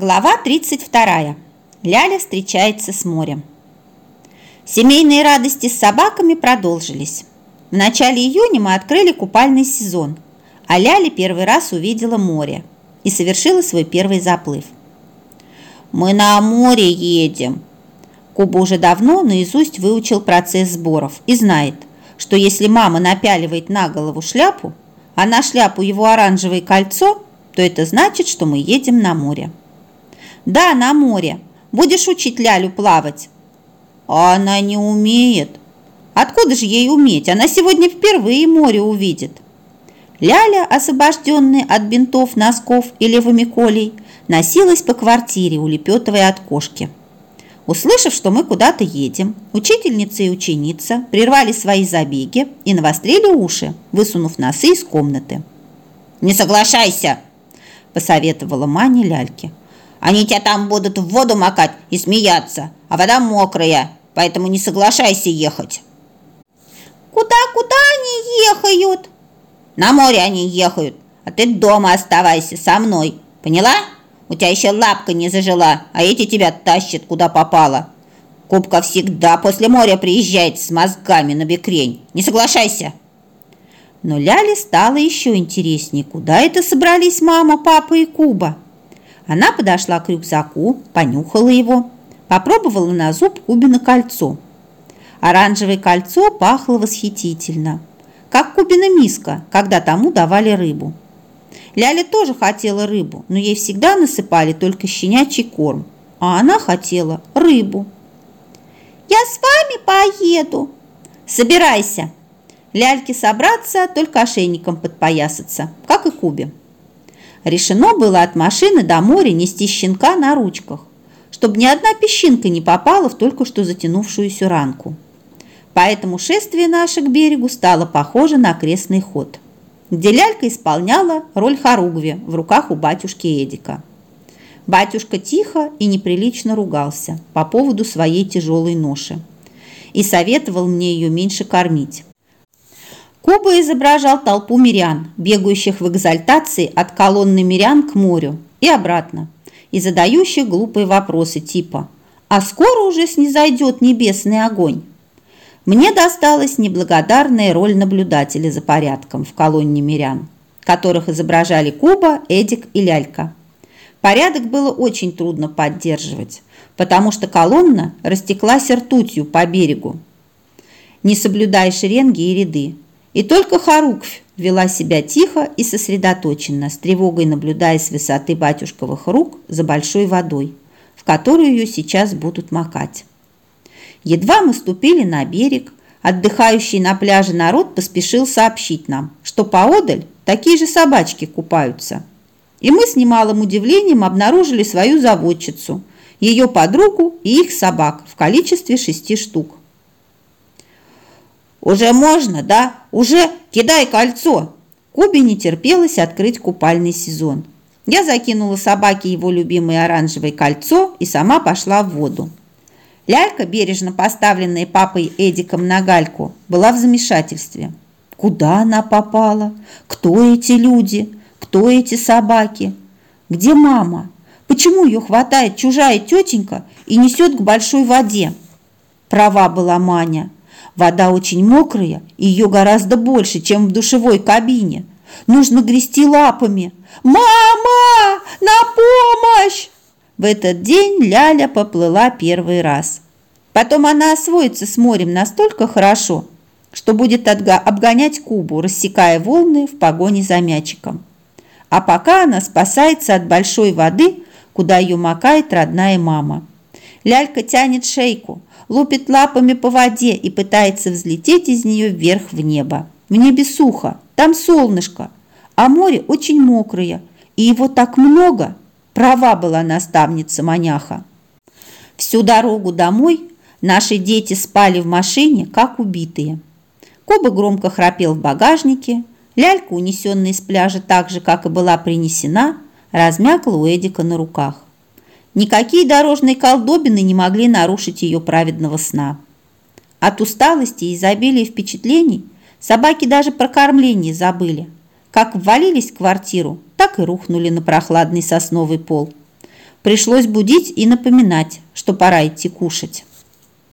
Глава 32. Ляля встречается с морем. Семейные радости с собаками продолжились. В начале июня мы открыли купальный сезон, а Ляля первый раз увидела море и совершила свой первый заплыв. «Мы на море едем!» Куба уже давно наизусть выучил процесс сборов и знает, что если мама напяливает на голову шляпу, а на шляпу его оранжевое кольцо, то это значит, что мы едем на море. Да, на море. Будешь учить Лялю плавать. А она не умеет. Откуда же ей уметь? Она сегодня впервые море увидит. Ляля, освобожденная от бинтов, носков и левомиколей, носилась по квартире, улепетывая от кошки. Услышав, что мы куда-то едем, учительница и ученица прервали свои забеги и навострили уши, высунув носы из комнаты. «Не соглашайся!» – посоветовала Маня ляльке. Они тебя там будут в воду макать и смеяться, а вода мокрая, поэтому не соглашайся ехать. Куда, куда они ехают? На море они ехают, а ты дома оставайся со мной, поняла? У тебя еще лапка не зажила, а эти тебя тащат куда попало. Кубка всегда после моря приезжает с мозгами на бекрень. Не соглашайся. Но Ляле стало еще интереснее, куда это собрались мама, папа и Куба. Она подошла к рюкзаку, понюхала его, попробовала на зуб Кубина кольцо. Оранжевое кольцо пахло восхитительно, как Кубина миска, когда тому давали рыбу. Ляля тоже хотела рыбу, но ей всегда насыпали только щенячий корм, а она хотела рыбу. «Я с вами поеду!» «Собирайся!» Ляльке собраться, только ошейником подпоясаться, как и Кубе. Решено было от машины до моря нести щенка на ручках, чтобы ни одна песчинка не попала в только что затянувшуюся ранку. Поэтому шествие наше к берегу стало похоже на крестный ход, где лялька исполняла роль хоругви в руках у батюшки Эдика. Батюшка тихо и неприлично ругался по поводу своей тяжелой ноши и советовал мне ее меньше кормить. Куба изображал толпу мирян, бегающих в экзальтации от колонны мирян к морю и обратно, и задающих глупые вопросы типа «А скоро уже снизойдет небесный огонь?» Мне досталась неблагодарная роль наблюдателя за порядком в колонне мирян, которых изображали Куба, Эдик и Лялька. Порядок было очень трудно поддерживать, потому что колонна растеклась ртутью по берегу, не соблюдая шеренги и ряды. И только Харуквь вела себя тихо и сосредоточенно, с тревогой наблюдая с высоты батюшковых рук за большой водой, в которую ее сейчас будут макать. Едва мы ступили на берег, отдыхающий на пляже народ поспешил сообщить нам, что поодаль такие же собачки купаются. И мы с немалым удивлением обнаружили свою заводчицу, ее подругу и их собак в количестве шести штук. «Уже можно, да? Уже кидай кольцо!» Кубе не терпелось открыть купальный сезон. Я закинула собаке его любимое оранжевое кольцо и сама пошла в воду. Лялька, бережно поставленная папой Эдиком на гальку, была в замешательстве. Куда она попала? Кто эти люди? Кто эти собаки? Где мама? Почему ее хватает чужая тетенька и несет к большой воде? Права была Маня. Вода очень мокрая, и ее гораздо больше, чем в душевой кабине. Нужно грести лапами. «Мама! На помощь!» В этот день Ляля поплыла первый раз. Потом она освоится с морем настолько хорошо, что будет обгонять Кубу, рассекая волны в погоне за мячиком. А пока она спасается от большой воды, куда ее макает родная мама. Лялька тянет шейку, лупит лапами по воде и пытается взлететь из нее вверх в небо. В небе сухо, там солнышко, а море очень мокрое, и его так много. Права была наставница маняха. Всю дорогу домой наши дети спали в машине, как убитые. Коба громко храпел в багажнике, лялька, унесенная из пляжа так же, как и была принесена, размякла у Эдика на руках. Никакие дорожные колдобины не могли нарушить ее праведного сна. От усталости и изобилия впечатлений собаки даже про кормление забыли. Как ввалились в квартиру, так и рухнули на прохладный сосновый пол. Пришлось будить и напоминать, что пора идти кушать.